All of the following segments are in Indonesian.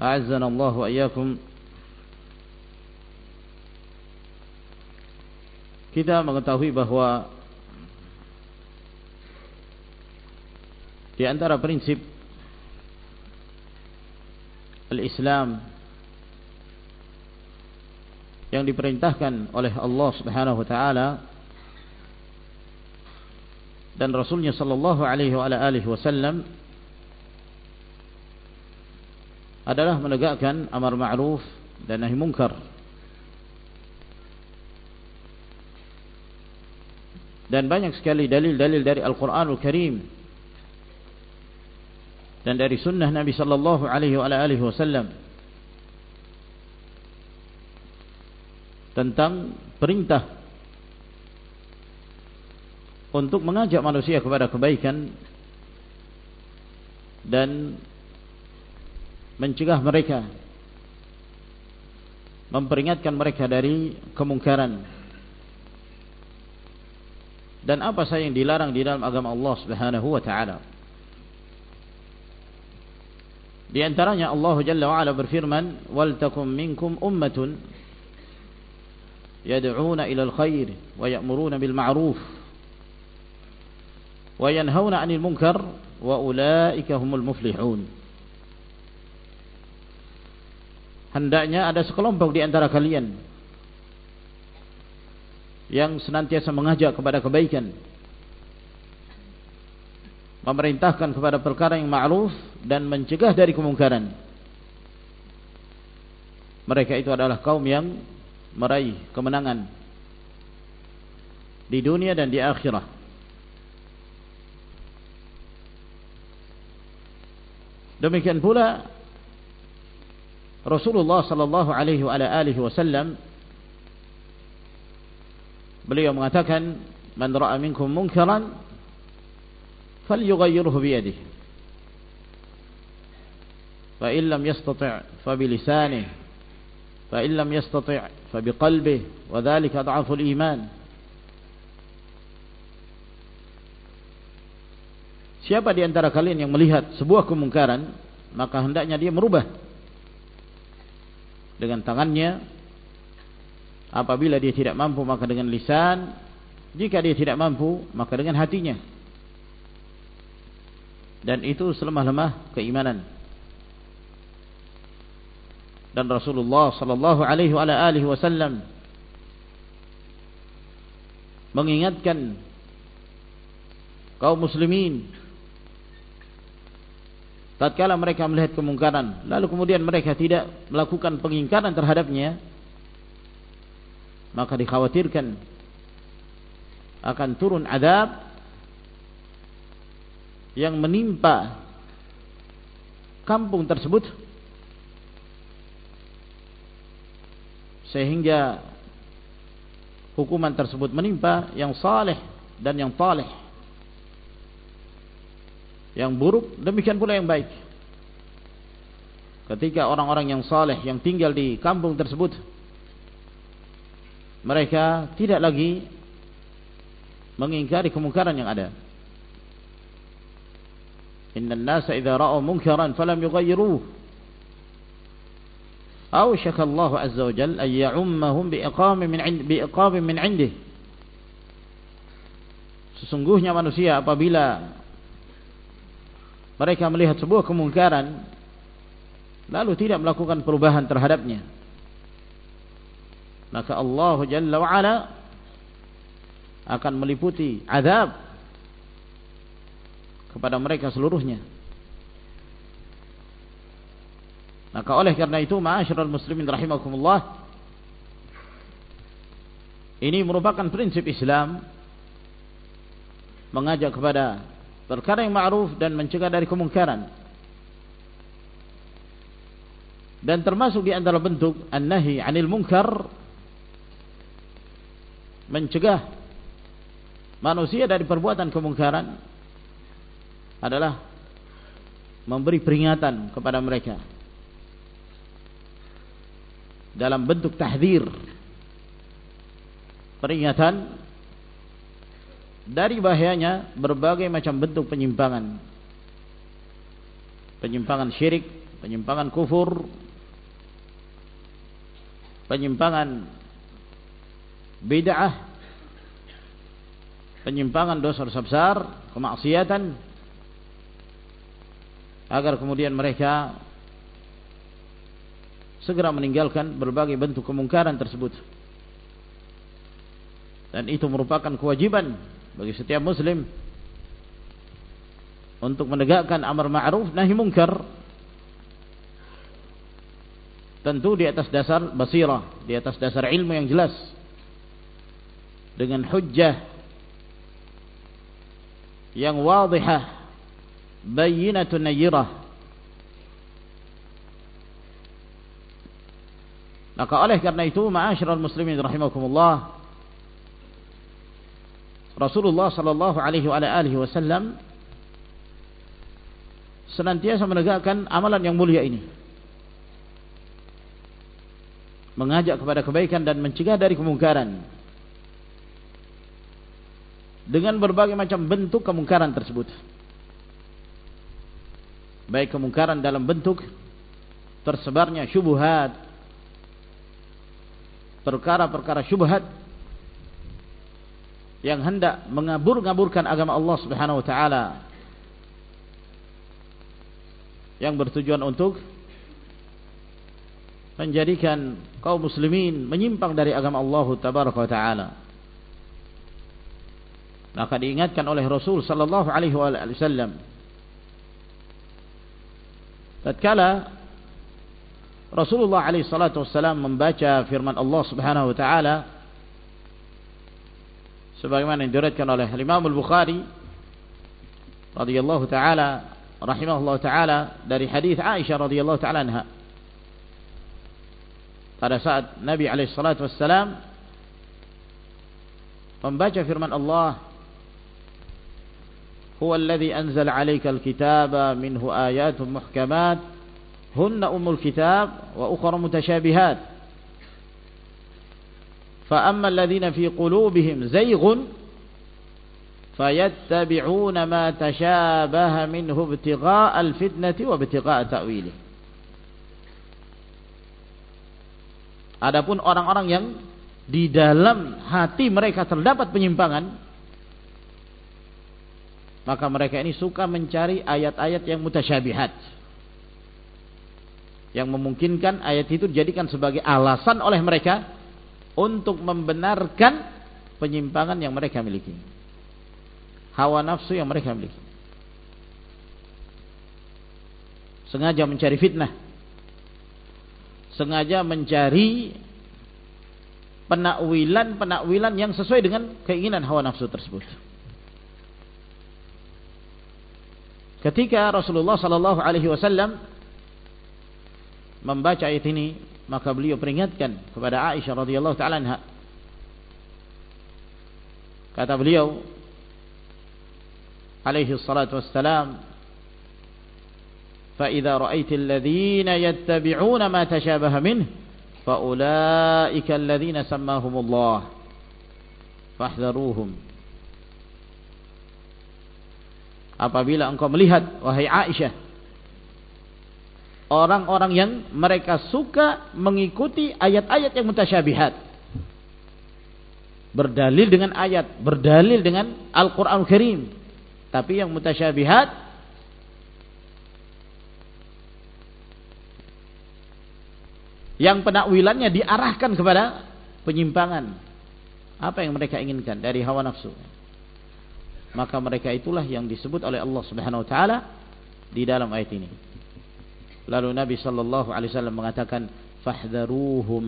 أعزنا الله وإياكم kita mengetahui bahwa di antara prinsip al-Islam yang diperintahkan oleh Allah Subhanahu wa taala dan Rasulnya sallallahu alaihi wa alihi wasallam adalah menegakkan amar ma'ruf dan nahi munkar dan banyak sekali dalil-dalil dari Al-Qur'anul Karim dan dari sunnah Nabi sallallahu alaihi wasallam tentang perintah untuk mengajak manusia kepada kebaikan dan mencegah mereka memperingatkan mereka dari kemungkaran. Dan apa saja yang dilarang di dalam agama Allah Subhanahu wa taala? Di antaranya Allah Jalla wa ala berfirman wal takum minkum ummatun yad'una ila al-khair wa ya'muruna bil ma'ruf wa yanhauna 'anil munkar wa ulaika humul muflihun. Hendaknya ada sekelompok di antara kalian yang senantiasa mengajak kepada kebaikan memerintahkan kepada perkara yang ma'ruf dan mencegah dari kemungkaran mereka itu adalah kaum yang meraih kemenangan di dunia dan di akhirah. Demikian pula رسول الله صلى الله عليه وعلى آله وسلم بل يوم mengatakan من رأى منكم منكرا فليغيره بيده فإن لم يستطع فبلسانه فإن لم يستطع فبقلبه وذلك أضعف الإيمان Siapa di antara kalian yang melihat sebuah kemungkaran, maka hendaknya dia merubah dengan tangannya. Apabila dia tidak mampu maka dengan lisan. Jika dia tidak mampu maka dengan hatinya. Dan itu selemah-lemah keimanan. Dan Rasulullah sallallahu alaihi wasallam mengingatkan kaum muslimin tatkala mereka melihat kemungkaran lalu kemudian mereka tidak melakukan pengingkaran terhadapnya maka dikhawatirkan akan turun adab yang menimpa kampung tersebut. Sehingga hukuman tersebut menimpa yang saleh dan yang taleh yang buruk demikian pula yang baik. Ketika orang-orang yang saleh yang tinggal di kampung tersebut mereka tidak lagi mengingkari kemungkaran yang ada. Innan nasa idza ra'u munkaran falam yughayyiruh. Aw syaka Allah azza wa jalla ay ya'ummahum bi iqam min 'indih. Sesungguhnya manusia apabila mereka melihat sebuah kemungkaran lalu tidak melakukan perubahan terhadapnya. Maka Allah Jalla wa'ala akan meliputi azab kepada mereka seluruhnya. Maka oleh karena itu ma'asyiral muslimin rahimakumullah ini merupakan prinsip Islam mengajak kepada perkara yang ma'ruf dan mencegah dari kemungkaran. Dan termasuk di antara bentuk an-nahi 'anil munkar mencegah manusia dari perbuatan kemungkaran adalah memberi peringatan kepada mereka dalam bentuk tahdir peringatan dari bahayanya berbagai macam bentuk penyimpangan. Penyimpangan syirik penyimpangan kufur penyimpangan bid'ah penyimpangan dosa-dosa besar kemaksiatan agar kemudian mereka segera meninggalkan berbagai bentuk kemungkaran tersebut. Dan itu merupakan kewajiban bagi setiap muslim untuk menegakkan amar ma'ruf nahi munkar tentu di atas dasar basirah di atas dasar ilmu yang jelas. Dengan hujjah yang wadihah bayyinatun nayyirah. Maka oleh karena itu ma'asyiral muslimin rahimakumullah Rasulullah sallallahu alaihi wasallam senantiasa menegakkan amalan yang mulia ini. Mengajak kepada kebaikan dan mencegah dari kemungkaran. Dengan berbagai macam bentuk kemungkaran tersebut. Baik kemungkaran dalam bentuk tersebarnya syubhat perkara-perkara syubhat yang hendak mengabur-ngaburkan agama Allah Subhanahu wa taala. Yang bertujuan untuk menjadikan kaum muslimin menyimpang dari agama Allah tabaraka wa taala. Maka diingatkan oleh Rasul sallallahu alaihi wasallam tatkala Rasulullah alaihi salatu wassalam membaca firman Allah Subhanahu wa taala sebagaimana yang diriwayatkan oleh Imam Al-Bukhari radhiyallahu taala rahimahullah taala dari hadis Aisyah radhiyallahu taala anha pada saat Nabi alaihi salatu wassalam membaca firman Allah هو الذي أنزل عليك الكتاب منه آيات محكمات هن أم الكتاب وأخرى متشابهات فأما الذين في قلوبهم زيغ fayattabi'una ma tashabaha minhu ibtigha'al fitnati wa ibtigha'a ta'wilih Adapun orang-orang yang di dalam hati mereka terdapat penyimpangan maka mereka ini suka mencari ayat-ayat yang mutasyabihat yang memungkinkan ayat itu dijadikan sebagai alasan oleh mereka untuk membenarkan penyimpangan yang mereka miliki. Hawa nafsu yang mereka miliki. Sengaja mencari fitnah. Sengaja mencari penakwilan-penakwilan yang sesuai dengan keinginan hawa nafsu tersebut. Ketika Rasulullah sallallahu alaihi wasallam membaca ayat ini maka beliau peringatkan kepada Aisyah radhiyallahu taala anha kata beliau عليه الصلاة والسلام فإذا رأيت الذين يتبعون ما تشابه منه فأولئك الذين سماهم الله فاحذروهم apabila engkau melihat wahai Aisyah orang-orang yang mereka suka mengikuti ayat-ayat yang mutasyabihat berdalil dengan ayat berdalil dengan Al-Qur'an Karim tapi yang mutasyabihat yang penakwilannya diarahkan kepada penyimpangan. Apa yang mereka inginkan dari hawa nafsu. Maka mereka itulah yang disebut oleh Allah Subhanahu wa taala di dalam ayat ini. Lalu Nabi sallallahu alaihi wasallam mengatakan fahdharuhum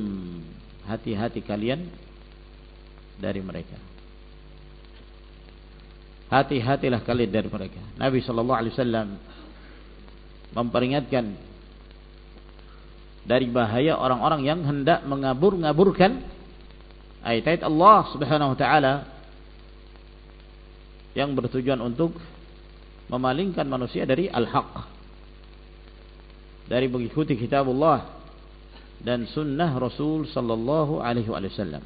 hati-hati kalian dari mereka. Hati-hatilah kalian dari mereka. Nabi sallallahu alaihi wasallam memperingatkan dari bahaya orang-orang yang hendak mengabur-ngaburkan ayat-ayat Allah Subhanahu wa taala yang bertujuan untuk memalingkan manusia dari al-haq. Dari mengikuti kitabullah dan sunnah Rasul sallallahu alaihi wasallam.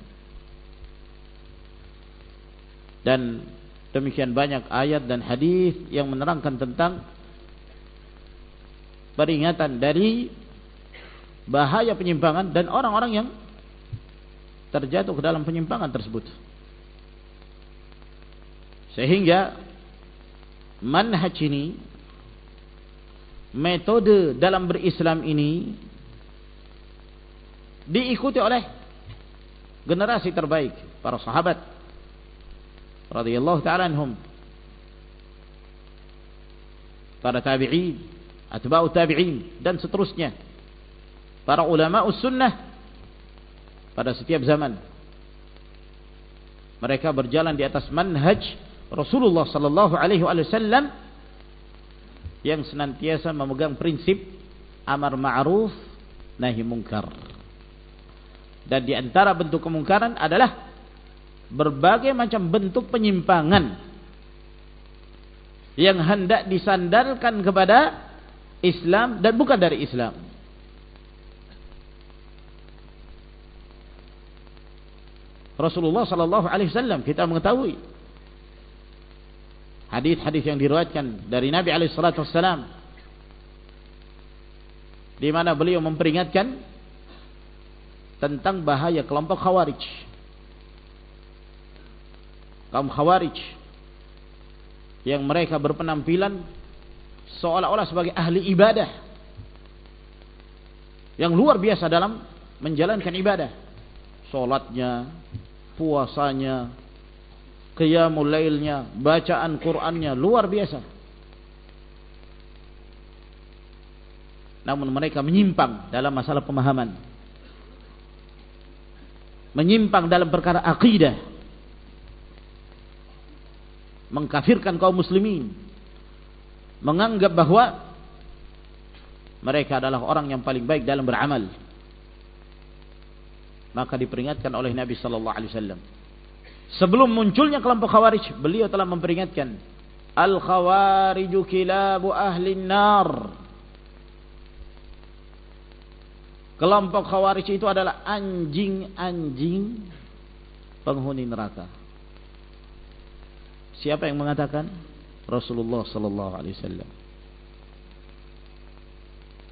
Dan demikian banyak ayat dan hadis yang menerangkan tentang peringatan dari bahaya penyimpangan dan orang-orang yang terjatuh ke dalam penyimpangan tersebut. Sehingga manhaj ini metode dalam berislam ini diikuti oleh generasi terbaik para sahabat radhiyallahu taala anhum. Para tabi'in atba'u tabi'in dan seterusnya. Para ulama sunnah pada setiap zaman. Mereka berjalan di atas manhaj Rasulullah sallallahu alaihi wasallam yang senantiasa memegang prinsip amar ma'ruf nahi mungkar dan di antara bentuk kemungkaran adalah berbagai macam bentuk penyimpangan yang hendak disandarkan kepada Islam dan bukan dari Islam. Rasulullah sallallahu alaihi wasallam kita mengetahui hadis-hadis yang diriwayatkan dari Nabi alaihi salatu wasallam di mana beliau memperingatkan tentang bahaya kelompok Khawarij. Kaum khawarij yang mereka berpenampilan seolah-olah sebagai ahli ibadah yang luar biasa dalam menjalankan ibadah. Solatnya puasanya qiyamul lailnya bacaan Qur'annya luar biasa. Namun mereka menyimpang dalam masalah pemahaman. Menyimpang dalam perkara akidah. Mengkafirkan kaum muslimin. Menganggap bahwa mereka adalah orang yang paling baik dalam beramal. Maka diperingatkan oleh Nabi sallallahu alaihi wasallam sebelum munculnya kelompok khawarij beliau telah memperingatkan al khawariju kilabu ahli nar kelompok khawarij itu adalah anjing-anjing penghuni neraka Siapa yang mengatakan? Rasulullah sallallahu alaihi wasallam.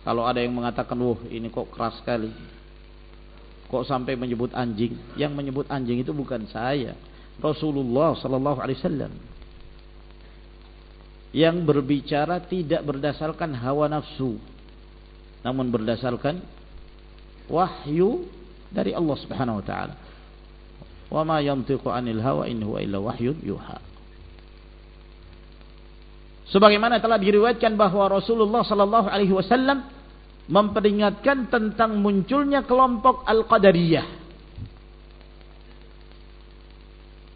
Kalau ada yang mengatakan, "Wah, ini kok keras sekali." Kok sampai menyebut anjing? Yang menyebut anjing itu bukan saya, Rasulullah sallallahu alaihi wasallam. Yang berbicara tidak berdasarkan hawa nafsu, namun berdasarkan wahyu dari Allah Subhanahu wa taala. Wa ma yantiqu 'anil hawa in huwa illa wahyun yuha. Sebagaimana telah diriwayatkan bahwa Rasulullah sallallahu alaihi wasallam memperingatkan tentang munculnya kelompok Al-Qadariyah.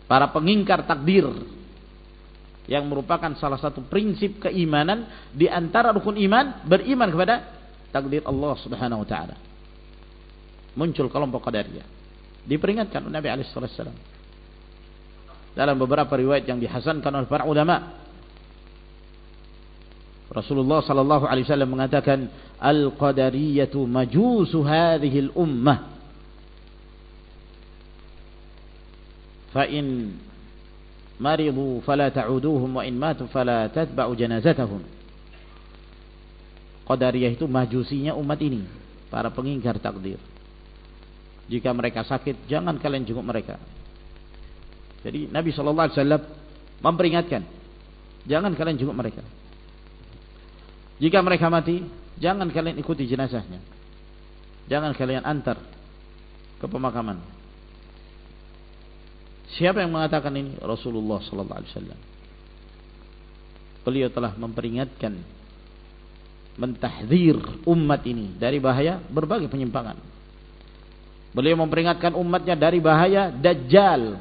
Para pengingkar takdir yang merupakan salah satu prinsip keimanan di antara rukun iman beriman kepada takdir Allah Subhanahu wa taala. Muncul kelompok Qadariyah. Diperingatkan oleh Nabi alaihi. Dalam beberapa riwayat yang dihasankan oleh para ulama Rasulullah sallallahu alaihi wasallam mengatakan al-qadariyatu majusu hadhihi al-ummah. Fa in maridu fala ta'uduhum wa in matu fala tatba'u janazatahum. Qadariyah itu majusinya umat ini, para pengingkar takdir. Jika mereka sakit, jangan kalian jenguk mereka. Jadi Nabi sallallahu alaihi wasallam memperingatkan, jangan kalian jenguk mereka. Jika mereka mati, jangan kalian ikuti jenazahnya. Jangan kalian antar ke pemakaman. Siapa yang mengatakan ini? Rasulullah sallallahu alaihi wasallam. Beliau telah memperingatkan mentahdir umat ini dari bahaya berbagai penyimpangan. Beliau memperingatkan umatnya dari bahaya dajjal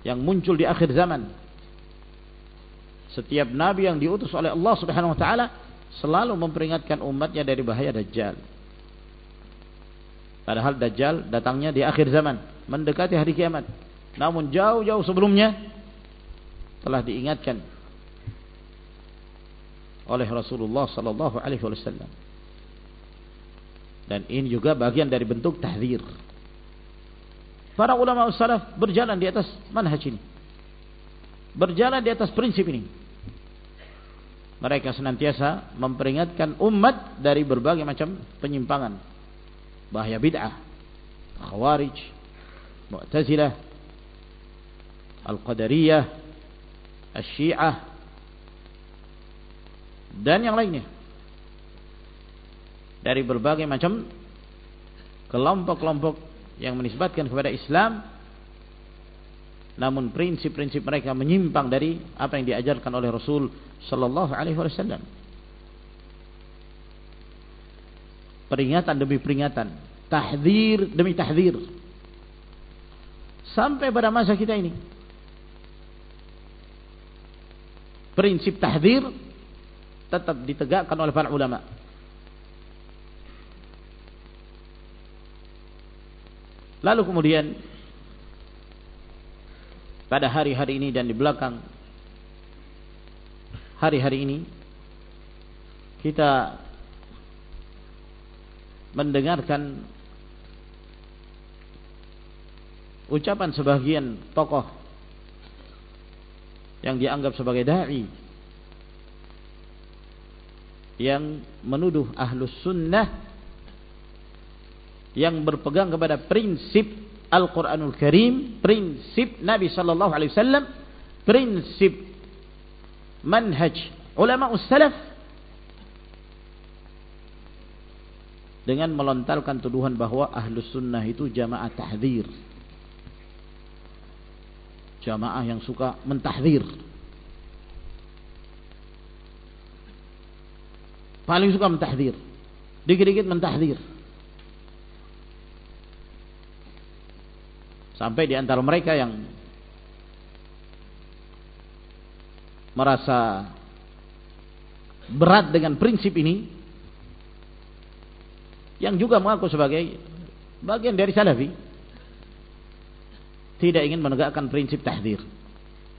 yang muncul di akhir zaman setiap nabi yang diutus oleh Allah Subhanahu wa taala selalu memperingatkan umatnya dari bahaya dajjal. Padahal dajjal datangnya di akhir zaman, mendekati hari kiamat. Namun jauh-jauh sebelumnya telah diingatkan oleh Rasulullah sallallahu alaihi wasallam. Dan ini juga bagian dari bentuk tahzir. Para ulama salaf berjalan di atas manhaj ini. Berjalan di atas prinsip ini mereka senantiasa memperingatkan umat dari berbagai macam penyimpangan. Bahaya bid'ah khawarij mu'tazilah al-qadariyah asy-syiah dan yang lainnya. Dari berbagai macam kelompok-kelompok yang menisbatkan kepada Islam namun prinsip-prinsip mereka menyimpang dari apa yang diajarkan oleh Rasul sallallahu alaihi wasallam. Peringatan demi peringatan, tahdzir demi tahdzir. Sampai pada masa kita ini. Prinsip tahdzir tetap ditegakkan oleh para ulama. Lalu kemudian pada hari-hari ini dan di belakang hari-hari ini kita mendengarkan ucapan sebagian tokoh yang dianggap sebagai dai yang menuduh ahlus sunnah yang berpegang kepada prinsip Al-Quranul Karim, prinsip Nabi Sallallahu Alaihi Wasallam, prinsip manhaj ulama salaf dengan melontarkan tuduhan bahwa ahlus sunnah itu jamaah tahdir jamaah yang suka mentahdir paling suka mentahdir dikit-dikit mentahdir Sampai di antara mereka yang merasa berat dengan prinsip ini yang juga mengaku sebagai bagian dari salafi tidak ingin menegakkan prinsip tahdir.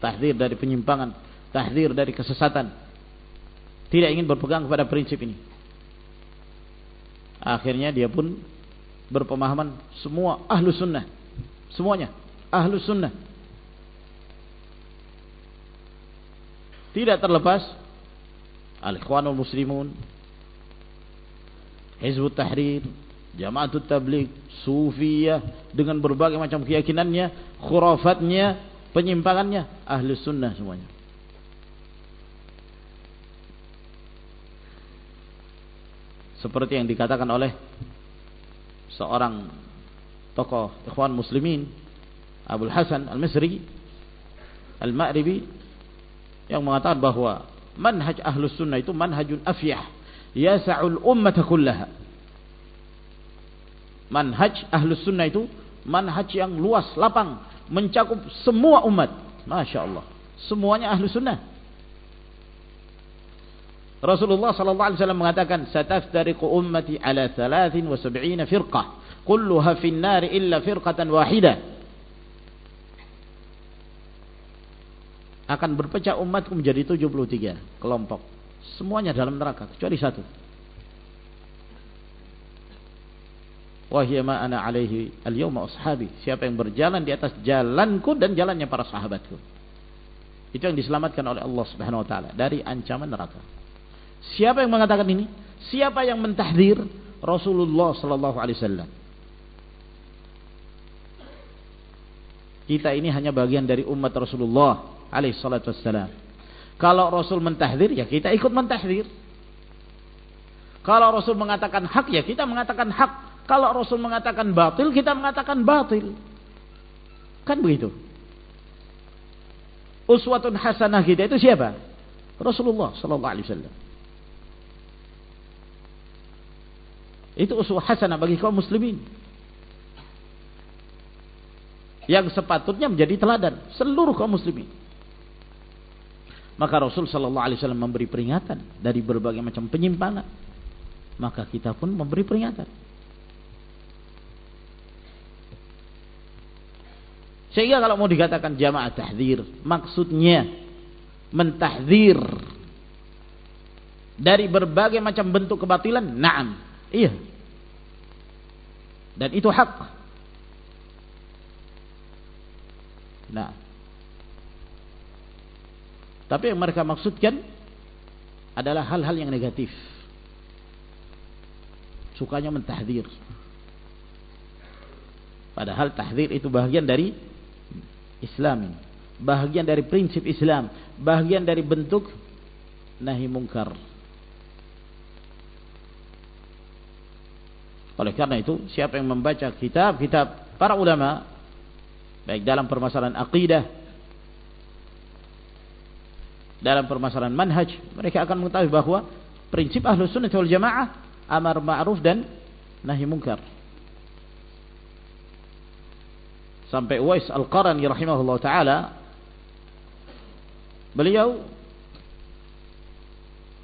Tahdir dari penyimpangan tahdir dari kesesatan. Tidak ingin berpegang kepada prinsip ini. Akhirnya dia pun berpemahaman semua ahlu sunnah Semuanya. Ahlu sunnah. Tidak terlepas. Al-Ikhwanul Muslimun, Hizbut Tahrir, Jamaatul Tabligh, Sufiyah. Dengan berbagai macam keyakinannya, khurafatnya, penyimpangannya, ahli sunnah semuanya. Seperti yang dikatakan oleh seorang tokoh ikhwan muslimin Abdul Hasan Al-Misri Al-Ma'ribi yang mengatakan bahwa manhaj ahlus sunnah itu manhajun afyah yasa'ul ummata kullaha. Manhaj ahlus sunnah itu manhaj yang luas lapang mencakup semua umat. Masya Allah. Semuanya ahlus sunnah. Rasulullah sallallahu alaihi wasallam mengatakan sataftariqu ummati ala 73 firqah kulluha fin nar illa firqatan wahidah akan berpecah umatku menjadi 73 kelompok semuanya dalam neraka kecuali satu wahya ma ana alaihi al-yawma ashabi siapa yang berjalan di atas jalanku dan jalannya para sahabatku itu yang diselamatkan oleh Allah Subhanahu wa taala dari ancaman neraka Siapa yang mengatakan ini? Siapa yang mentahdir? Rasulullah sallallahu alaihi wasallam. Kita ini hanya bagian dari umat Rasulullah alaihi salatu wassalam. Kalau Rasul mentahdir ya kita ikut mentahdir. Kalau Rasul mengatakan hak ya kita mengatakan hak. Kalau Rasul mengatakan batil kita mengatakan batil. Kan begitu. Uswatun hasanah kita itu siapa? Rasulullah sallallahu alaihi wasallam. Itu uswah hasanah bagi kaum muslimin. Yang sepatutnya menjadi teladan seluruh kaum muslimin. Maka Rasul sallallahu alaihi wasallam memberi peringatan dari berbagai macam penyimpangan. Maka kita pun memberi peringatan. Sehingga kalau mau dikatakan jamaah tahdir, maksudnya mentahdir dari berbagai macam bentuk kebatilan, na'am, Iya. Dan itu hak. Nah. Tapi yang mereka maksudkan adalah hal-hal yang negatif. Sukanya mentahdir. Padahal tahdir itu bagian dari Islam. Bagian dari prinsip Islam. Bagian dari bentuk nahi mungkar. Oleh karena itu, siapa yang membaca kitab-kitab para ulama, baik dalam permasalahan akidah, dalam permasalahan manhaj, mereka akan mengetahui bahwa prinsip ahlu sunnah wal jamaah, amar ma'ruf dan nahi mungkar. Sampai Uwais Al-Qarani rahimahullah ta'ala, beliau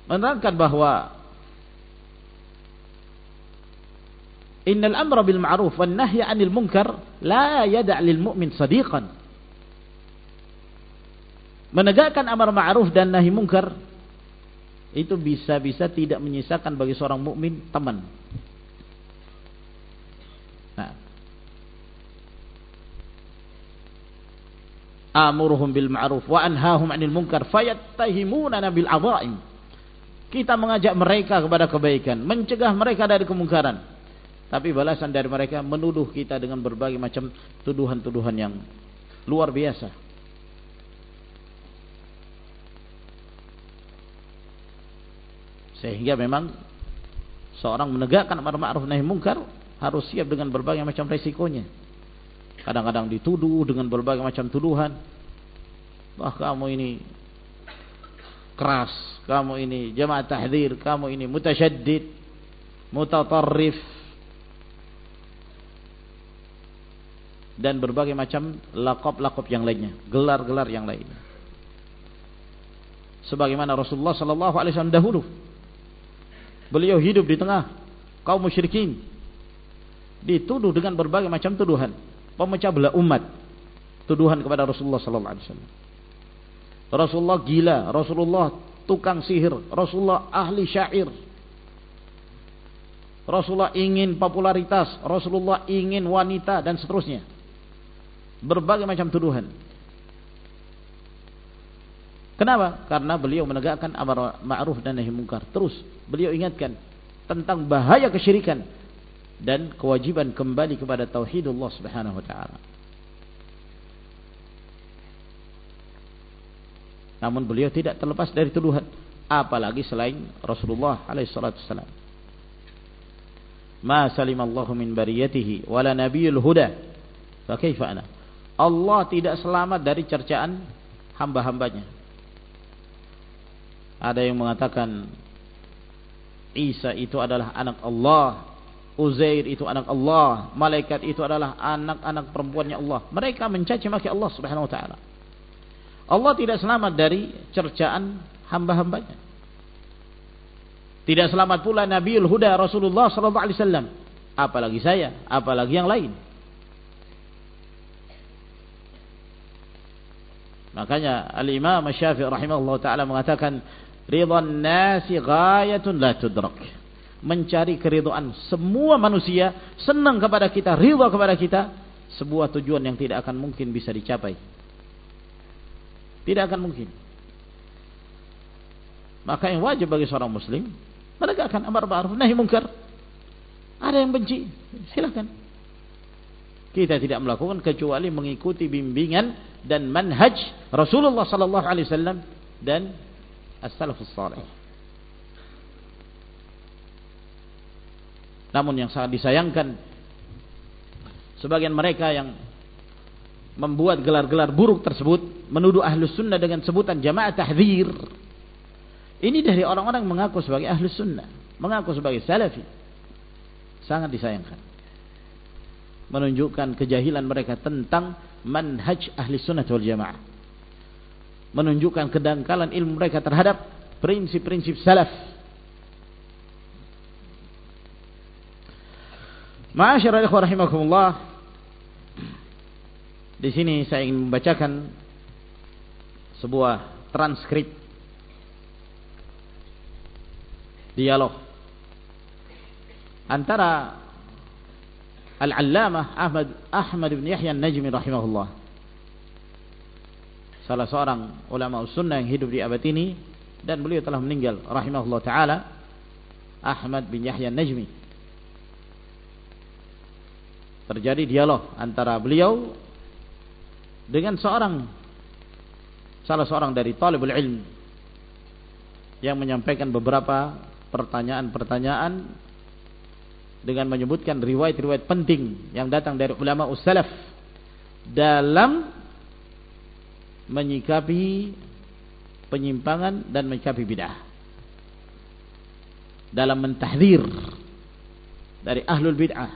menerangkan bahwa Innal amra bil ma'ruf wan nahya 'anil munkar la yada' lil mu'min sadiqan. Menegakkan amar ma'ruf dan nahi munkar itu bisa-bisa tidak menyisakan bagi seorang mukmin teman. Nah. Amuruhum bil ma'ruf wa anhahum 'anil munkar fayattahimuna bil 'adha'im. Kita mengajak mereka kepada kebaikan, mencegah mereka dari kemungkaran. Tapi balasan dari mereka menuduh kita dengan berbagai macam tuduhan-tuduhan yang luar biasa. Sehingga memang seorang menegakkan amar ma'ruf nahi mungkar harus siap dengan berbagai macam resikonya. Kadang-kadang dituduh dengan berbagai macam tuduhan. Wah kamu ini keras, kamu ini jamaah tahdir, kamu ini mutasyaddid, mutatarrif, dan berbagai macam lakop-lakop yang lainnya, gelar-gelar yang lainnya. Sebagaimana Rasulullah sallallahu alaihi wasallam dahulu beliau hidup di tengah kaum musyrikin dituduh dengan berbagai macam tuduhan, pemecah belah umat. Tuduhan kepada Rasulullah sallallahu alaihi wasallam. Rasulullah gila, Rasulullah tukang sihir, Rasulullah ahli syair. Rasulullah ingin popularitas, Rasulullah ingin wanita dan seterusnya berbagai macam tuduhan. Kenapa? Karena beliau menegakkan amar ma'ruf dan nahi munkar. Terus beliau ingatkan tentang bahaya kesyirikan dan kewajiban kembali kepada tauhidullah Subhanahu wa taala. Namun beliau tidak terlepas dari tuduhan apalagi selain Rasulullah alaihi salatu wasallam. Ma salimallahu min bariyatihi wala nabiyul huda. Fa kaifa ana? Allah tidak selamat dari cercaan hamba-hambanya. Ada yang mengatakan Isa itu adalah anak Allah, Uzair itu anak Allah, malaikat itu adalah anak-anak perempuannya Allah. Mereka mencaci maki Allah Subhanahu wa taala. Allah tidak selamat dari cercaan hamba-hambanya. Tidak selamat pula Nabiul Huda Rasulullah sallallahu alaihi wasallam. Apalagi saya, apalagi yang lain. Makanya Al-Imam Syafi'i rahimahullah taala mengatakan ridwan nasi ghayatun la tudrak. Mencari keridhaan semua manusia senang kepada kita ridha kepada kita sebuah tujuan yang tidak akan mungkin bisa dicapai. Tidak akan mungkin. Maka yang wajib bagi seorang muslim menegakkan amar ma'ruf nahi munkar ada yang benci silakan kita tidak melakukan kecuali mengikuti bimbingan dan manhaj Rasulullah sallallahu alaihi wasallam dan as-salafus salih. Namun yang sangat disayangkan sebagian mereka yang membuat gelar-gelar buruk tersebut menuduh ahlus sunnah dengan sebutan jamaah tahdzir. Ini dari orang-orang mengaku sebagai ahlus sunnah, mengaku sebagai salafi. Sangat disayangkan. Menunjukkan kejahilan mereka tentang manhaj ahli sunnah wal jamaah menunjukkan kedangkalan ilmu mereka terhadap prinsip-prinsip salaf. Ma'asyiral ikhwah rahimakumullah. Di sini saya ingin membacakan sebuah transkrip dialog antara Al-Allamah Ahmad Ahmad bin Yahya An-Najmi rahimahullah. Salah seorang ulama sunnah yang hidup di abad ini dan beliau telah meninggal rahimahullah taala Ahmad bin Yahya Najmi terjadi dialog antara beliau dengan seorang salah seorang dari talibul ilm yang menyampaikan beberapa pertanyaan-pertanyaan dengan menyebutkan riwayat-riwayat penting yang datang dari ulama ussalaf dalam menyikapi penyimpangan dan menyikapi bid'ah. Dalam mentahdir dari ahlul bid'ah.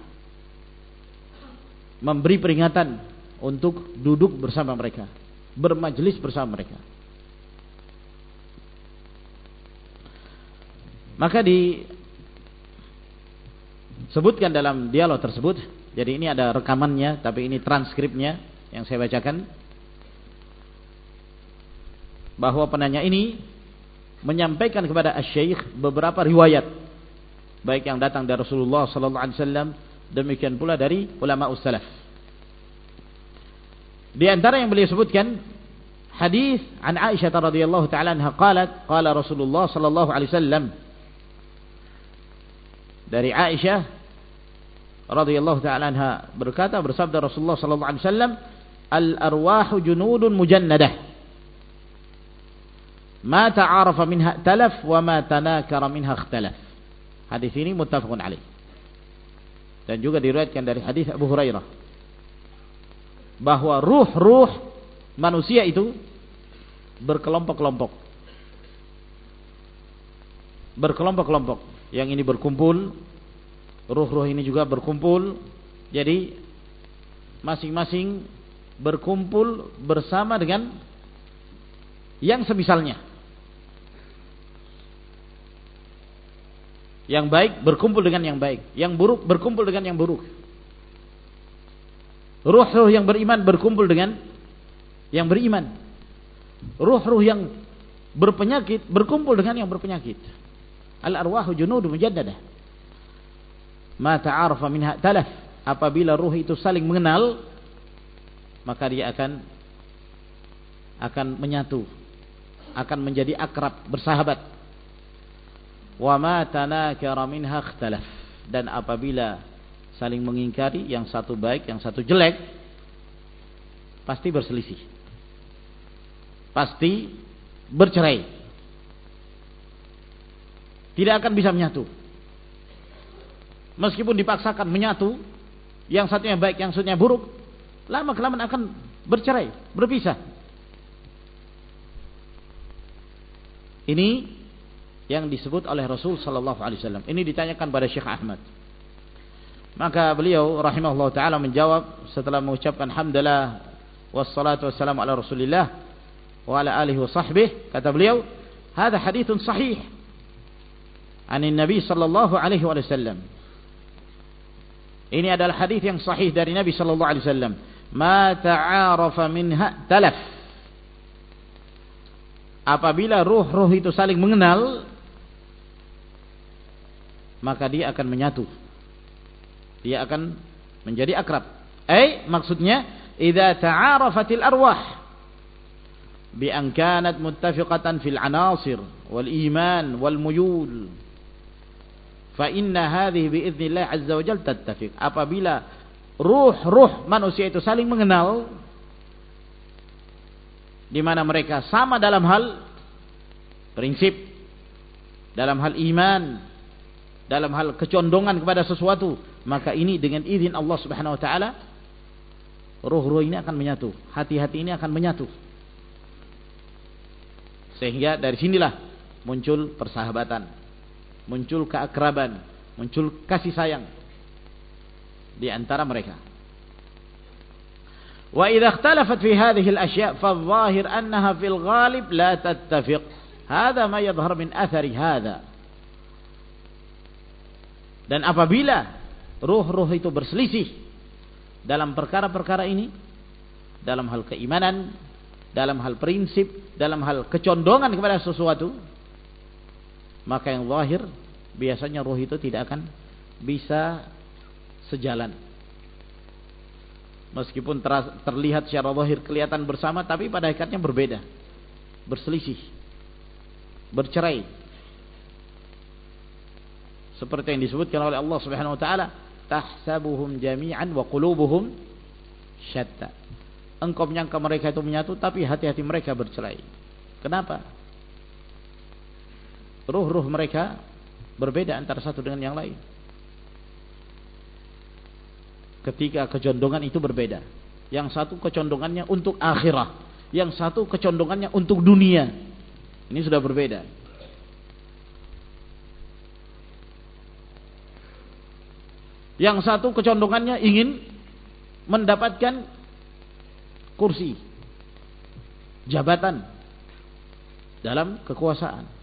Memberi peringatan untuk duduk bersama mereka bermajlis bersama mereka. Maka disebutkan dalam dialog tersebut. Jadi ini ada rekamannya tapi ini transkripnya yang saya bacakan. Bahwa penanya ini menyampaikan kepada asy-syekh beberapa riwayat. Baik yang datang dari Rasulullah sallallahu alaihi wasallam demikian pula dari ulama ussalaf. Di antara yang beliau sebutkan hadis an Aisyah radhiyallahu taala anha qalat qala Rasulullah sallallahu alaihi wasallam. Dari Aisyah radhiyallahu taala anha berkata bersabda Rasulullah sallallahu alaihi wasallam al arwahu junudun mujannadah ma ta'arafa minha talaf wa ma tanakara minha ikhtalaf. Hadis ini muttafaqun alaih. Dan juga diriwayatkan dari hadis Abu Hurairah bahwa ruh-ruh manusia itu berkelompok-kelompok. Berkelompok-kelompok. Yang ini berkumpul, ruh-ruh ini juga berkumpul. Jadi masing-masing berkumpul bersama dengan yang semisalnya. Yang baik berkumpul dengan yang baik. Yang buruk berkumpul dengan yang buruk. Ruh-ruh yang beriman berkumpul dengan yang beriman. Ruh-ruh yang berpenyakit berkumpul dengan yang berpenyakit. Al-arwahu junudu mujaddadah. Ma ta'arafa minha talaf. Apabila ruh itu saling mengenal, maka dia akan akan menyatu. akan menjadi akrab bersahabat wa ma tanakara minha ikhtalaf dan apabila saling mengingkari yang satu baik yang satu jelek pasti berselisih pasti bercerai tidak akan bisa menyatu meskipun dipaksakan menyatu yang satunya baik yang satunya buruk lama kelamaan akan bercerai berpisah. Ini yang disebut oleh Rasul sallallahu alaihi wasallam. Ini ditanyakan pada Syekh Ahmad. Maka beliau rahimahullah taala menjawab setelah mengucapkan hamdalah wassalatu wassalamu ala Rasulillah wa ala alihi wa sahbihi. Kata beliau hadha hadithun sahih an Nabi sallallahu alaihi wasallam ini adalah hadis yang sahih dari Nabi sallallahu alaihi wasallam. Ma ta'arafa minha talaf. Apabila ruh-ruh itu saling mengenal maka dia akan menyatu. Dia akan menjadi akrab. Eh maksudnya idza ta'arafatil arwah bi an kanat muttafiqatan fil anasir wal iman wal muyul fa inna hadhihi bi idznillah azza wajal tattafiq. Apabila ruh-ruh manusia itu saling mengenal di mana mereka sama dalam hal prinsip dalam hal iman dalam hal kecondongan kepada sesuatu maka ini dengan izin Allah Subhanahu wa taala ruh-ruh ini akan menyatu hati-hati ini akan menyatu. Sehingga dari sinilah muncul persahabatan muncul keakraban muncul kasih sayang di antara mereka. Wa idza ikhtalafat fi hadhihi al-ashya' fa adh-dhahir annaha fil ghalib la tattafiq. Hadha ma yadhhar min athari hadha. Dan apabila ruh-ruh itu berselisih dalam perkara-perkara ini, dalam hal keimanan, dalam hal prinsip, dalam hal kecondongan kepada sesuatu, maka yang zahir biasanya ruh itu tidak akan bisa sejalan. Meskipun terlihat secara zahir kelihatan bersama, tapi pada hakikatnya berbeda, berselisih, bercerai, seperti yang disebutkan oleh Allah Subhanahu wa taala tahsabuhum jami'an wa qulubuhum syatta. Engkau menyangka mereka itu menyatu tapi hati-hati mereka bercerai. Kenapa ruh-ruh mereka berbeda antara satu dengan yang lain. Ketika kecondongan itu berbeda. Yang satu kecondongannya untuk akhirah. Yang satu kecondongannya untuk dunia. Ini sudah berbeda. Yang satu kecondongannya ingin mendapatkan kursi, jabatan dalam kekuasaan.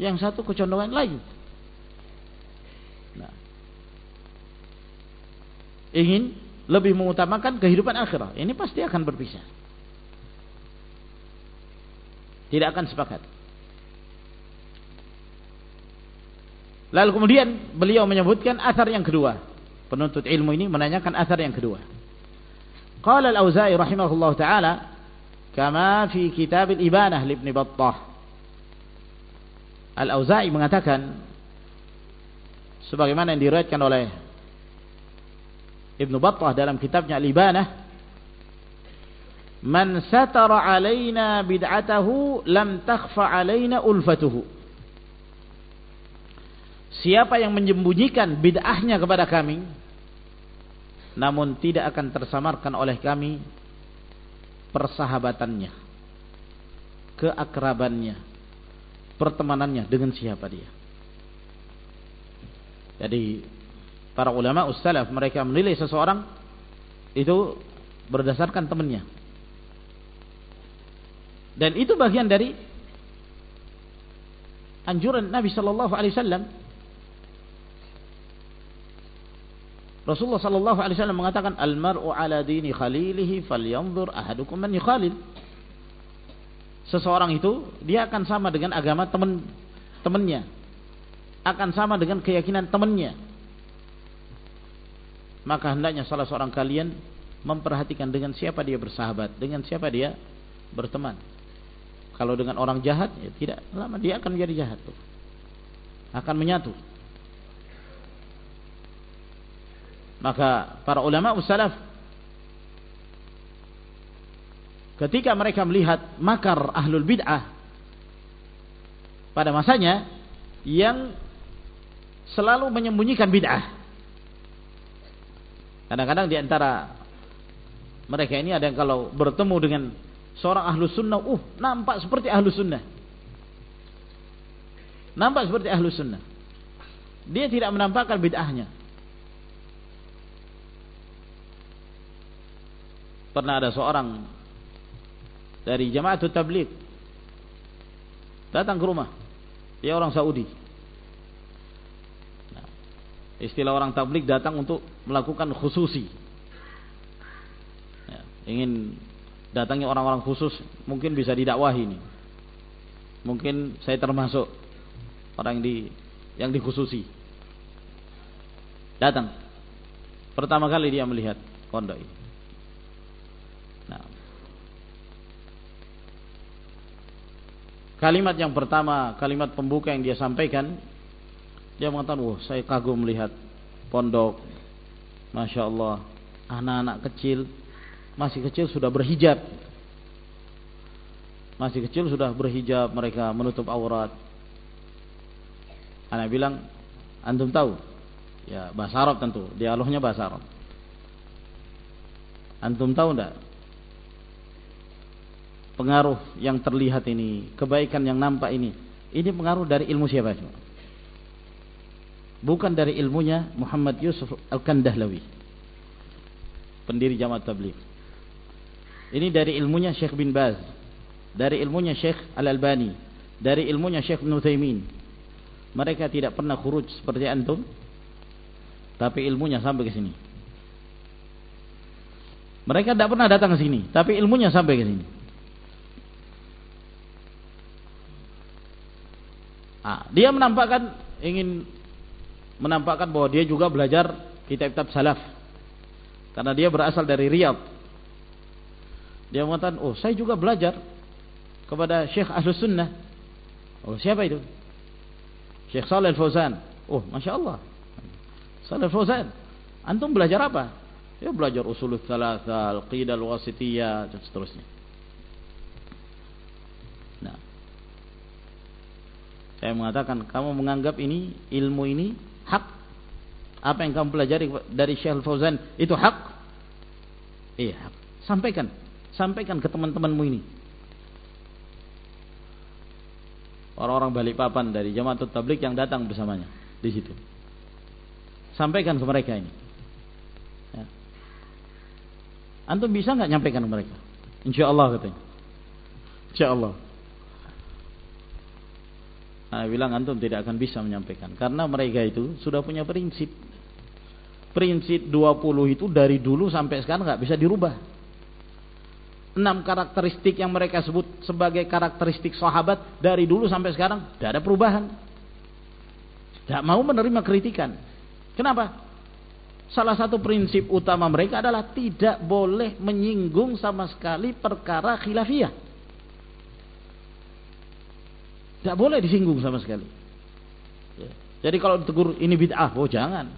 Yang satu kecondongan lain. Nah, ingin lebih mengutamakan kehidupan akhirat. Ini pasti akan berpisah. Tidak akan sepakat. Lalu kemudian beliau menyebutkan asar yang kedua. Penuntut ilmu ini menanyakan asar yang kedua. Qala al-Auza'i rahimahullah taala kama fi kitab al-Ibanah li Ibn Battah. Al-Auza'i mengatakan sebagaimana yang diriwayatkan oleh Ibn Battah dalam kitabnya Al-Ibanah Man satara alaina bid'atahu lam takhfa alaina ulfatuhu. Siapa yang menyembunyikan bid'ahnya kepada kami namun tidak akan tersamarkan oleh kami persahabatannya, keakrabannya, pertemanannya dengan siapa dia. Jadi para ulama ussalaf mereka menilai seseorang itu berdasarkan temannya. Dan itu bagian dari anjuran Nabi sallallahu alaihi wasallam Rasulullah sallallahu alaihi wasallam mengatakan al-mar'u ala dini khalilihi falyanzur ahadukum man yukhalil. Seseorang itu dia akan sama dengan agama teman temannya. Akan sama dengan keyakinan temannya. Maka hendaknya salah seorang kalian memperhatikan dengan siapa dia bersahabat, dengan siapa dia berteman. Kalau dengan orang jahat, ya tidak lama dia akan menjadi jahat tuh. Akan menyatu. Maka para ulama ussalaf ketika mereka melihat makar ahlul bid'ah pada masanya yang selalu menyembunyikan bid'ah. Kadang-kadang di antara mereka ini ada yang kalau bertemu dengan seorang ahlu sunnah, uh, nampak seperti ahlu sunnah. Nampak seperti ahlu sunnah. Dia tidak menampakkan bid'ahnya. Pernah ada seorang dari jamaah tabligh datang ke rumah. Dia orang Saudi. Nah, istilah orang tabligh datang untuk melakukan khususi. Ya, ingin datangnya orang-orang khusus, mungkin bisa didakwahi ini. Mungkin saya termasuk orang yang di yang dikhususi. Datang. Pertama kali dia melihat pondok ini. Nah. Kalimat yang pertama, kalimat pembuka yang dia sampaikan, dia mengatakan, wah saya kagum melihat pondok, masya Allah, anak-anak kecil, masih kecil sudah berhijab, masih kecil sudah berhijab, mereka menutup aurat. Anak bilang, antum tahu, ya bahasa Arab tentu, dialognya bahasa Arab. Antum tahu enggak pengaruh yang terlihat ini, kebaikan yang nampak ini, ini pengaruh dari ilmu siapa? Bukan dari ilmunya Muhammad Yusuf Al-Kandahlawi. Pendiri Jamaat Tabligh. Ini dari ilmunya Syekh bin Baz, dari ilmunya Syekh Al-Albani, dari ilmunya Syekh Nuthaimin. Mereka tidak pernah khuruj seperti antum, tapi ilmunya sampai ke sini. Mereka tidak pernah datang ke sini, tapi ilmunya sampai ke sini. Nah, dia menampakkan ingin menampakkan bahwa dia juga belajar kitab-kitab salaf. Karena dia berasal dari Riyadh. Dia mengatakan, "Oh, saya juga belajar kepada Syekh Ahlus Sunnah." Oh, siapa itu? Syekh Saleh Fauzan. Oh, Masya Allah. Saleh Fauzan. Antum belajar apa? Ya belajar usul thalatha, al-qidah al-wasitiyah dan seterusnya. Saya mengatakan kamu menganggap ini ilmu ini hak. Apa yang kamu pelajari dari Syekh Fauzan itu hak? Iya, hak. Sampaikan, sampaikan ke teman-temanmu ini. Orang-orang Balikpapan dari Jamaah Tabligh yang datang bersamanya di situ. Sampaikan ke mereka ini. Ya. Antum bisa nggak nyampaikan ke mereka? Insya Allah katanya. Insya Allah. Nah, bilang antum tidak akan bisa menyampaikan karena mereka itu sudah punya prinsip. Prinsip 20 itu dari dulu sampai sekarang nggak bisa dirubah. Enam karakteristik yang mereka sebut sebagai karakteristik sahabat dari dulu sampai sekarang tidak ada perubahan. Tidak mau menerima kritikan. Kenapa? Salah satu prinsip utama mereka adalah tidak boleh menyinggung sama sekali perkara khilafiyah. Tidak boleh disinggung sama sekali. Ya. Jadi kalau ditegur ini bid'ah, oh jangan.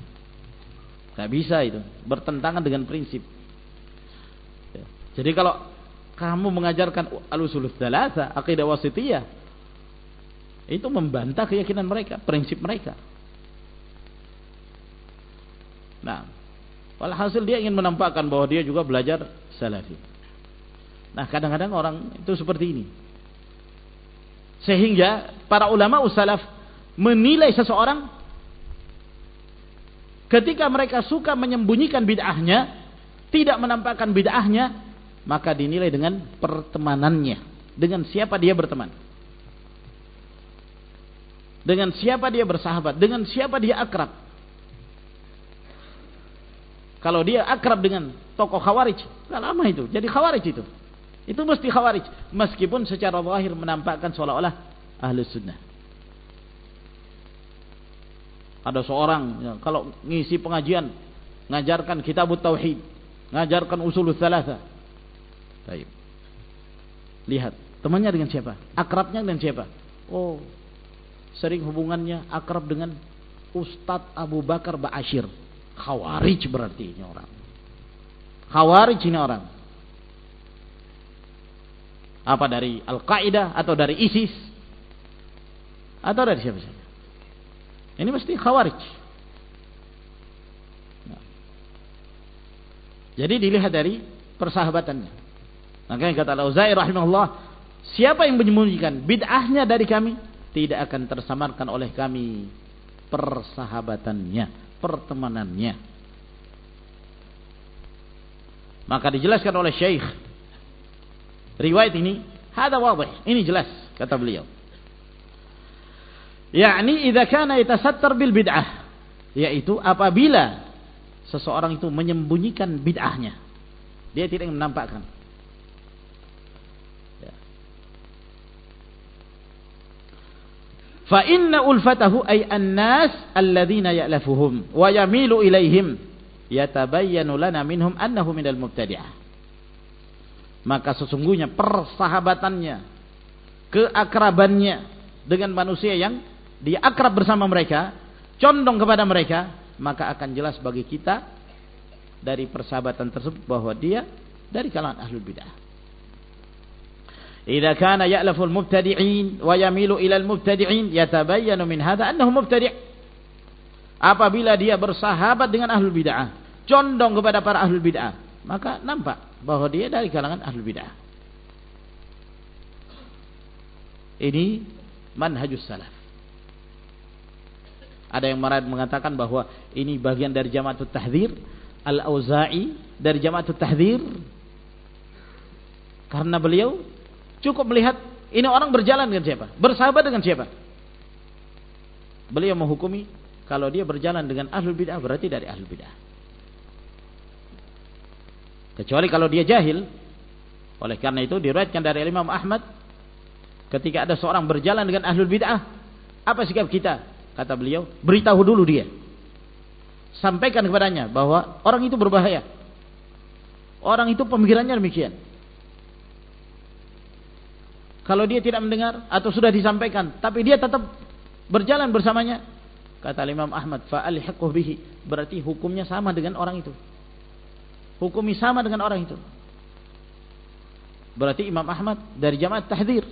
Tidak bisa itu. Bertentangan dengan prinsip. Ya. Jadi kalau kamu mengajarkan al-usul thalatha, aqidah wasitiyah, itu membantah keyakinan mereka, prinsip mereka. Nah, walhasil dia ingin menampakkan bahwa dia juga belajar salafi. Nah, kadang-kadang orang itu seperti ini. Sehingga para ulama usalaf menilai seseorang ketika mereka suka menyembunyikan bid'ahnya, tidak menampakkan bid'ahnya, maka dinilai dengan pertemanannya, dengan siapa dia berteman. Dengan siapa dia bersahabat, dengan siapa dia akrab. Kalau dia akrab dengan tokoh khawarij, gak lama itu, jadi khawarij itu. Itu mesti khawarij. Meskipun secara zahir menampakkan seolah-olah ahli sunnah. Ada seorang ya, kalau ngisi pengajian ngajarkan kitab tauhid, ngajarkan usul thalatha. Baik. Lihat Temannya dengan siapa? Akrabnya dengan siapa? Oh, sering hubungannya akrab dengan Ustadz Abu Bakar Ba'asyir. Khawarij berarti ini orang. Khawarij ini orang. Apa dari Al-Qaeda atau dari ISIS? Atau dari siapa saja? Ini mesti Khawarij. Nah. Jadi dilihat dari persahabatannya. Makanya kata Al-Auza'i rahimahullah, siapa yang menyembunyikan bid'ahnya dari kami, tidak akan tersamarkan oleh kami persahabatannya, pertemanannya. Maka dijelaskan oleh Syekh riwayat ini, hada wadih, ini jelas kata beliau. Yakni idza kana yatasattar bil bid'ah, yaitu apabila seseorang itu menyembunyikan bid'ahnya. Dia tidak menampakkan. fa inna ulfatahu ay annas alladzina ya'lafuhum wa yamilu ilaihim yatabayyanu lana minhum annahu minal mubtadi'ah maka sesungguhnya persahabatannya, keakrabannya dengan manusia yang dia akrab bersama mereka, condong kepada mereka, maka akan jelas bagi kita dari persahabatan tersebut bahwa dia dari kalangan ahlul bidah. Idza kana ya'lafu al-mubtadi'in wa yamilu ila al-mubtadi'in yatabayyanu min hadha annahu mubtadi'. Apabila dia bersahabat dengan ahlul bid'ah, condong kepada para ahlul bid'ah, maka nampak bahwa dia dari kalangan ahlul bid'ah ini manhajus salaf ada yang mengatakan bahwa ini bagian dari jamaatut tahdzir al-auza'i dari jamaatut tahdzir karena beliau Cukup melihat ini orang berjalan dengan siapa? Bersahabat dengan siapa? Beliau menghukumi kalau dia berjalan dengan ahlul bid'ah berarti dari ahlul bid'ah. Kecuali kalau dia jahil. Oleh karena itu diriwayatkan dari Imam Ahmad ketika ada seorang berjalan dengan ahlul bid'ah, apa sikap kita? Kata beliau, beritahu dulu dia. Sampaikan kepadanya bahwa orang itu berbahaya. Orang itu pemikirannya demikian. Kalau dia tidak mendengar atau sudah disampaikan, tapi dia tetap berjalan bersamanya, kata Imam Ahmad, fa'alhiqhu bihi, berarti hukumnya sama dengan orang itu. Hukumi sama dengan orang itu. Berarti Imam Ahmad dari jamaah tahdir.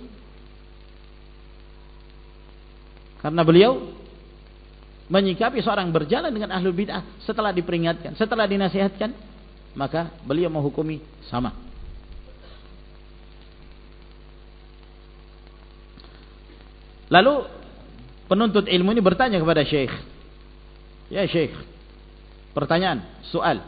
Karena beliau menyikapi seorang berjalan dengan ahlul bid'ah setelah diperingatkan, setelah dinasihatkan, maka beliau menghukumi sama. Lalu penuntut ilmu ini bertanya kepada Syekh. Ya Syekh. Pertanyaan, soal.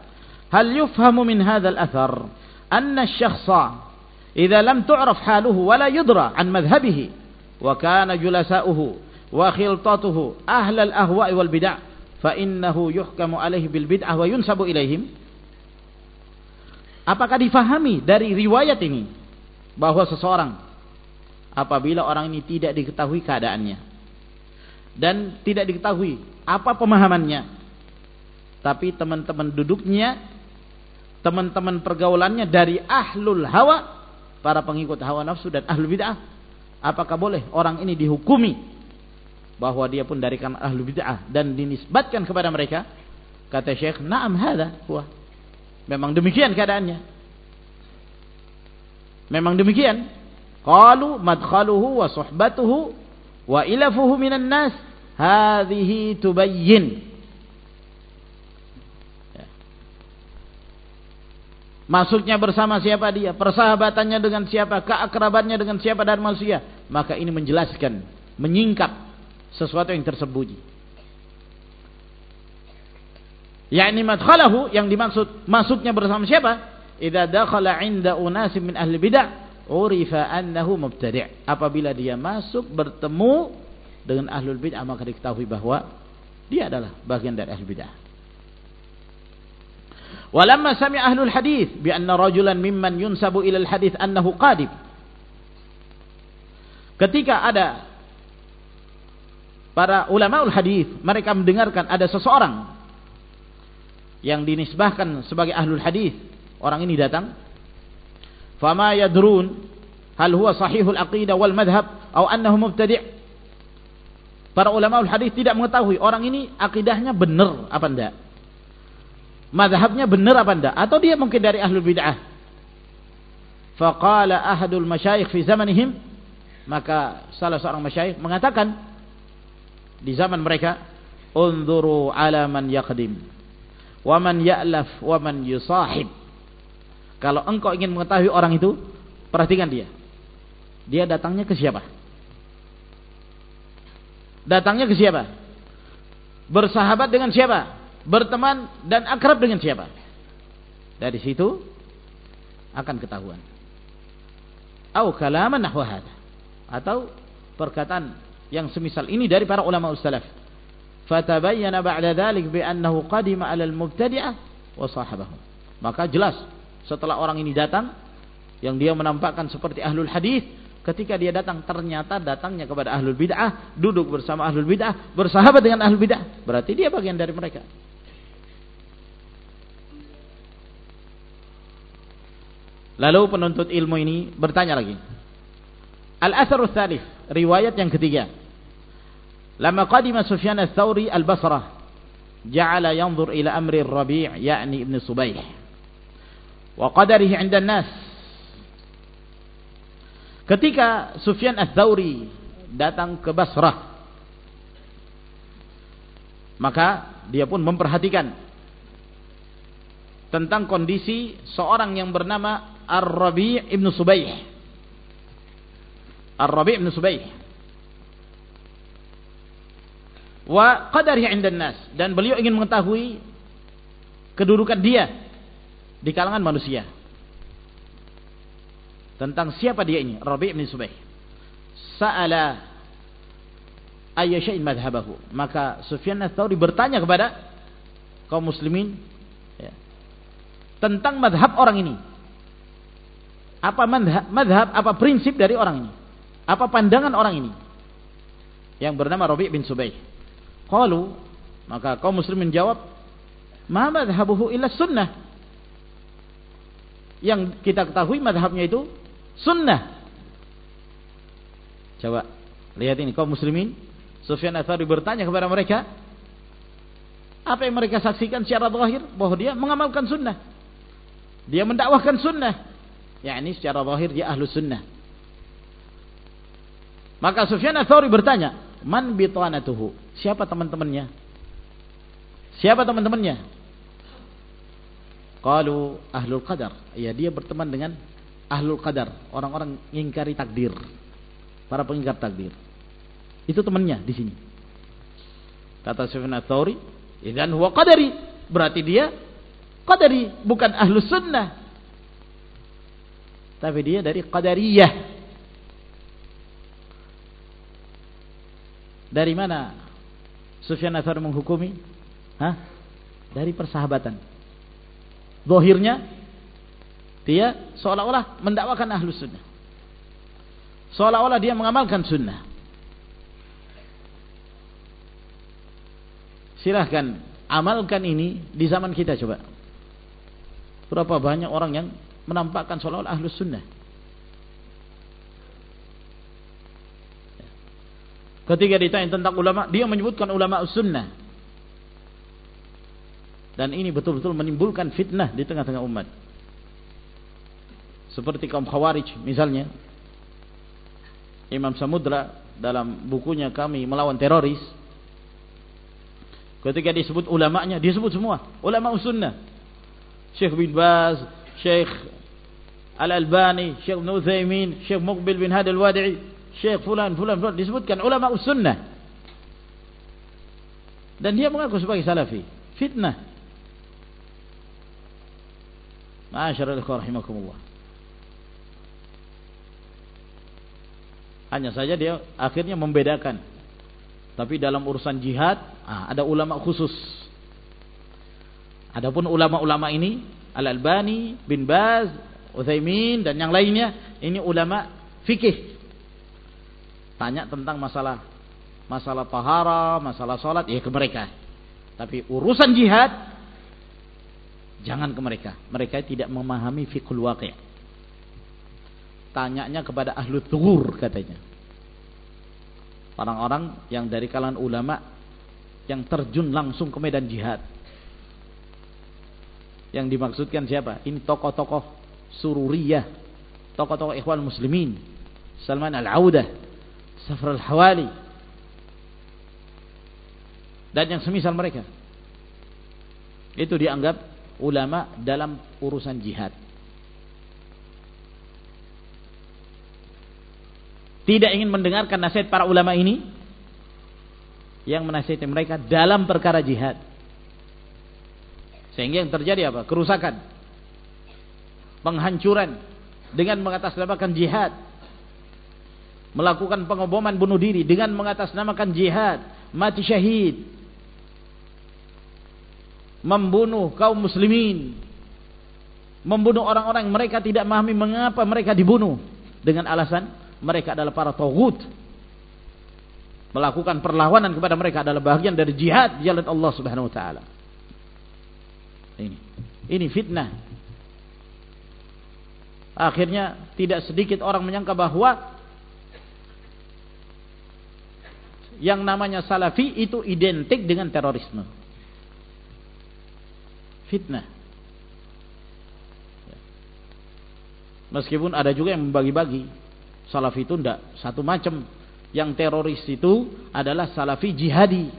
Idza lam tu'raf haluhu wa la yudra an madhhabihi wa kana julasa'uhu wa khiltatuhu ahlal ahwa'i wal bid'ah fa innahu yuhkamu alaihi bil bid'ah wa yunsabu ilaihim Apakah difahami dari riwayat ini bahwa seseorang apabila orang ini tidak diketahui keadaannya dan tidak diketahui apa pemahamannya tapi teman-teman duduknya teman-teman pergaulannya dari ahlul hawa para pengikut hawa nafsu dan ahlul bid'ah apakah boleh orang ini dihukumi bahwa dia pun dari kalangan ahlul bid'ah dan dinisbatkan kepada mereka? Kata Syekh na'am hadha huwa. Memang demikian keadaannya. Memang demikian. Qalu madkhaluhu wa suhbatuhu wa ilafuhu minan nas. Hadhihi tubayyin. Masuknya bersama siapa dia, persahabatannya dengan siapa, keakrabannya dengan siapa dan manusia, maka ini menjelaskan, menyingkap sesuatu yang tersembunyi. Yakni madkhalahu yang dimaksud masuknya bersama siapa? Idza dakhala 'inda unasin min ahli bid'ah urifa annahu mubtadi' apabila dia masuk bertemu dengan ahlul bid'ah maka diketahui bahwa dia adalah bagian dari ahlul bid'ah walamma sami ahlul hadis bi anna rajulan mimman yunsabu ila al hadis annahu qadib. Ketika ada para ulama ul hadis mereka mendengarkan ada seseorang yang dinisbahkan sebagai ahlul hadis orang ini datang Fama yadrun hal huwa sahihul aqidah wal madhab atau annahu mubtadi' para ulama hadis tidak mengetahui orang ini akidahnya benar apa enggak madhabnya benar apa enggak atau dia mungkin dari ahlul bid'ah faqala ahadul masyayikh fi zamanihim maka salah seorang masyayikh mengatakan di zaman mereka unzuru ala man yaqdim wa man ya'laf wa man yusahib kalau engkau ingin mengetahui orang itu perhatikan dia dia datangnya ke siapa? Datangnya ke siapa? Bersahabat dengan siapa? Berteman dan akrab dengan siapa? Dari situ akan ketahuan. Atau kalaman nahwa. Atau perkataan yang semisal ini dari para ulama salaf. Fatabayyana ba'da dhalik bi annahu qadima 'ala al-mubtadi'ah wa sahabahu. Maka jelas setelah orang ini datang yang dia menampakkan seperti ahlul hadis Ketika dia datang ternyata datangnya kepada ahlul bid'ah, duduk bersama ahlul bid'ah, bersahabat dengan ahlul bid'ah, berarti dia bagian dari mereka. Lalu penuntut ilmu ini bertanya lagi. Al-Atharu Thalif, riwayat yang ketiga. Lama qadima Sufyan al-Thawri al-Basrah, ja'ala yanzur ila amri Rabi' yakni Ibn Subayh. Wa qadarihi 'inda an-nas Ketika Sufyan Ats-Tsauri datang ke Basrah, maka dia pun memperhatikan tentang kondisi seorang yang bernama Ar-Rabi' ibn Subayh. Ar-Rabi' ibn Subayh. Wa qadarihi 'inda nas dan beliau ingin mengetahui kedudukan dia di kalangan manusia. Tentang siapa dia ini? Rabi' bin Subaih. Sa'ala ayya syai'in madhabahu maka Sufyan ats-Tsauri bertanya kepada kaum muslimin ya, tentang madhab orang ini apa madhab, apa prinsip dari orang ini apa pandangan orang ini yang bernama Rabi' bin Subaih qalu maka kaum muslimin jawab ma madhabuhu illa sunnah yang kita ketahui madhabnya itu Sunnah. Coba lihat ini kaum muslimin. Sufyan Atsari bertanya kepada mereka, apa yang mereka saksikan secara zahir bahwa dia mengamalkan sunnah. Dia mendakwahkan sunnah. Yakni secara zahir dia ahlu sunnah. Maka Sufyan Atsari bertanya, "Man bitanatuhu?" Siapa teman-temannya? Siapa teman-temannya? Qalu ahlul qadar. Ya, dia berteman dengan ahlul qadar, orang-orang ingkari takdir. Para pengingkar takdir. Itu temannya di sini. Kata Sufyan Ats-Tsauri, "Idzan huwa qadari." Berarti dia qadari, bukan ahlus sunnah. Tapi dia dari qadariyah. Dari mana Sufyan Ats-Tsauri menghukumi? Hah? Dari persahabatan. Zahirnya dia seolah-olah mendakwakan ahlus sunnah. Seolah-olah dia mengamalkan sunnah. Silahkan amalkan ini di zaman kita coba. Berapa banyak orang yang menampakkan seolah-olah ahlus sunnah. Ketika ditanya tentang ulama, dia menyebutkan ulama sunnah. Dan ini betul-betul menimbulkan fitnah di tengah-tengah umat seperti kaum khawarij misalnya Imam Samudra dalam bukunya kami melawan teroris ketika disebut ulamanya disebut semua ulama sunnah Syekh bin Baz Syekh Al-Albani Syekh Ibn Uthaymin Syekh Muqbil bin Hadal Wadi'i Syekh fulan fulan fulan disebutkan ulama sunnah dan dia mengaku sebagai salafi fitnah Ma'asyarul rahimakumullah Hanya saja dia akhirnya membedakan. Tapi dalam urusan jihad, ah, ada ulama khusus. Adapun ulama-ulama ini, Al-Albani, bin Baz, Uthaymin, dan yang lainnya, ini ulama fikih. Tanya tentang masalah masalah tahara, masalah sholat, ya ke mereka. Tapi urusan jihad, jangan ke mereka. Mereka tidak memahami fikul waqi'. tanyanya kepada ahlu tugur katanya. Orang-orang yang dari kalangan ulama yang terjun langsung ke medan jihad. Yang dimaksudkan siapa? Ini tokoh-tokoh sururiyah, tokoh-tokoh ikhwan muslimin. Salman al-Audah, Safar al-Hawali. Dan yang semisal mereka. Itu dianggap ulama dalam urusan jihad. tidak ingin mendengarkan nasihat para ulama ini yang menasihati mereka dalam perkara jihad. Sehingga yang terjadi apa? Kerusakan. Penghancuran dengan mengatasnamakan jihad. Melakukan pengoboman bunuh diri dengan mengatasnamakan jihad, mati syahid. Membunuh kaum muslimin. Membunuh orang-orang mereka tidak memahami mengapa mereka dibunuh dengan alasan mereka adalah para togut melakukan perlawanan kepada mereka adalah bagian dari jihad jalan Allah Subhanahu wa taala. Ini. Ini fitnah. Akhirnya tidak sedikit orang menyangka bahwa yang namanya salafi itu identik dengan terorisme. Fitnah. Meskipun ada juga yang membagi-bagi Salafi itu tidak satu macam. Yang teroris itu adalah salafi jihadi.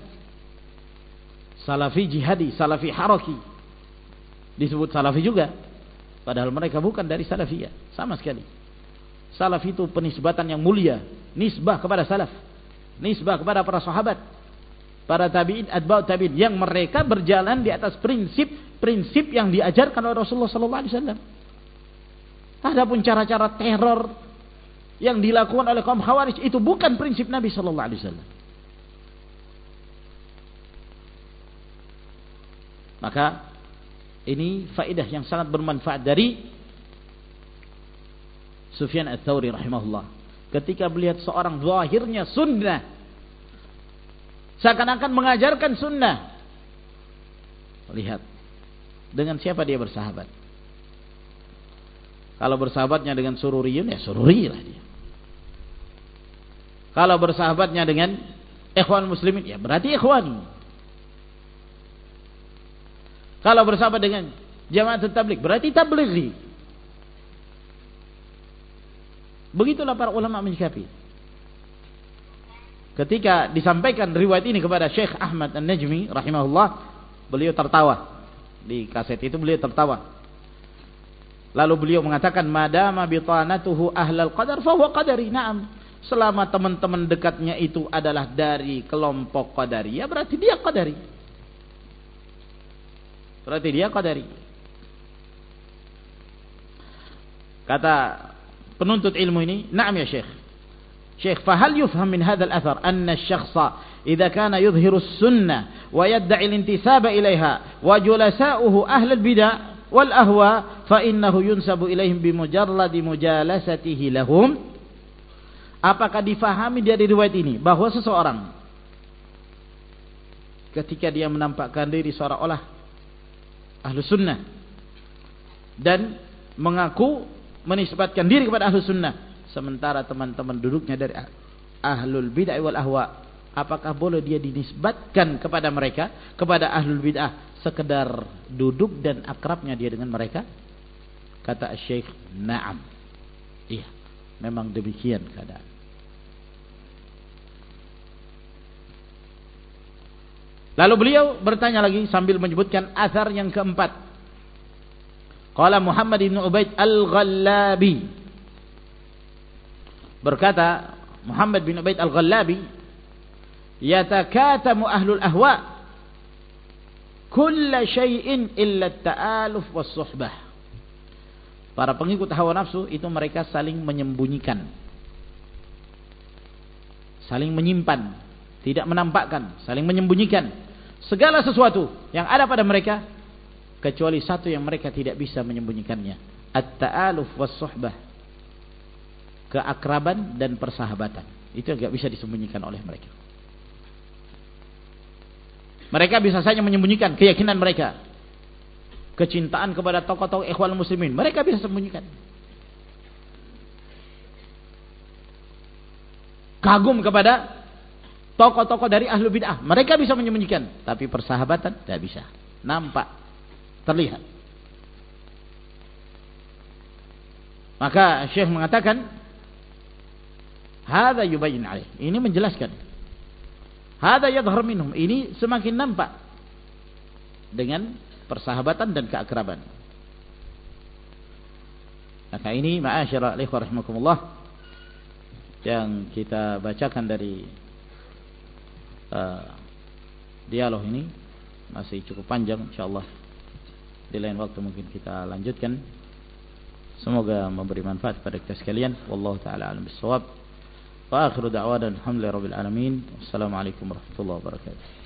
Salafi jihadi, salafi haraki. Disebut salafi juga. Padahal mereka bukan dari salafiyah. Sama sekali. Salafi itu penisbatan yang mulia. Nisbah kepada salaf. Nisbah kepada para sahabat. Para tabi'in, adba'u tabi'in. Yang mereka berjalan di atas prinsip-prinsip yang diajarkan oleh Rasulullah SAW. Adapun cara-cara teror, yang dilakukan oleh kaum khawarij itu bukan prinsip Nabi sallallahu alaihi wasallam. Maka ini faedah yang sangat bermanfaat dari Sufyan Ats-Tsauri rahimahullah. Ketika melihat seorang zahirnya sunnah seakan-akan mengajarkan sunnah. Lihat dengan siapa dia bersahabat. Kalau bersahabatnya dengan sururiyun ya sururilah dia. Kalau bersahabatnya dengan ikhwan muslimin, ya berarti ikhwan. Kalau bersahabat dengan jamaah tabligh, berarti tablighi. Begitulah para ulama menyikapi. Ketika disampaikan riwayat ini kepada Syekh Ahmad An-Najmi rahimahullah, beliau tertawa. Di kaset itu beliau tertawa. Lalu beliau mengatakan, "Madama bitanatuhu ahlal qadar fa huwa qadari." Naam selama teman-teman dekatnya itu adalah dari kelompok Qadari, ya berarti dia Qadari. Berarti dia Qadari. Kata penuntut ilmu ini, "Na'am ya Syekh." Syekh, "Fahal yufham min hadzal athar anna asy-syakhsa idza kana yudhhiru as-sunnah wa yad'i al-intisaba ilaiha wa julasa'uhu ahli al-bid'ah wal ahwa fa innahu yunsabu ilaihim bi mujarradi mujalasatihi lahum Apakah difahami dari riwayat ini bahwa seseorang ketika dia menampakkan diri seolah-olah ahlu sunnah. Dan mengaku menisbatkan diri kepada ahlu sunnah. Sementara teman-teman duduknya dari ahlul bid'ah wal ahwa apakah boleh dia dinisbatkan kepada mereka kepada ahlul bid'ah sekedar duduk dan akrabnya dia dengan mereka? Kata Syekh na'am. Iya memang demikian keadaan Lalu beliau bertanya lagi sambil menyebutkan azar yang keempat. Qala Muhammad bin Ubaid Al-Ghallabi. Berkata Muhammad bin Ubaid Al-Ghallabi, "Yatakatamu ahlul ahwa kulla syai'in illa at-ta'aluf was-suhbah." Para pengikut hawa nafsu itu mereka saling menyembunyikan. Saling menyimpan, tidak menampakkan, saling menyembunyikan segala sesuatu yang ada pada mereka kecuali satu yang mereka tidak bisa menyembunyikannya. At-ta'aluf was-suhbah. Keakraban dan persahabatan. Itu tidak bisa disembunyikan oleh mereka. Mereka bisa saja menyembunyikan keyakinan mereka. Kecintaan kepada tokoh-tokoh ikhwan muslimin. Mereka bisa sembunyikan. Kagum kepada tokoh-tokoh dari ahlu bid'ah. Mereka bisa menyembunyikan, tapi persahabatan tidak bisa. Nampak, terlihat. Maka Syekh mengatakan, Hada yubayin alaih. Ini menjelaskan. Hada yadhar minhum. Ini semakin nampak dengan persahabatan dan keakraban. Maka ini ma'asyara alaihi rahimakumullah yang kita bacakan dari uh, dialog ini masih cukup panjang insyaallah. Di lain waktu mungkin kita lanjutkan. Semoga memberi manfaat pada kita sekalian. Wallahu taala alam bisawab wa akhiru da'wana alhamdulillahi rabbil alamin. Wassalamu alaikum warahmatullahi wabarakatuh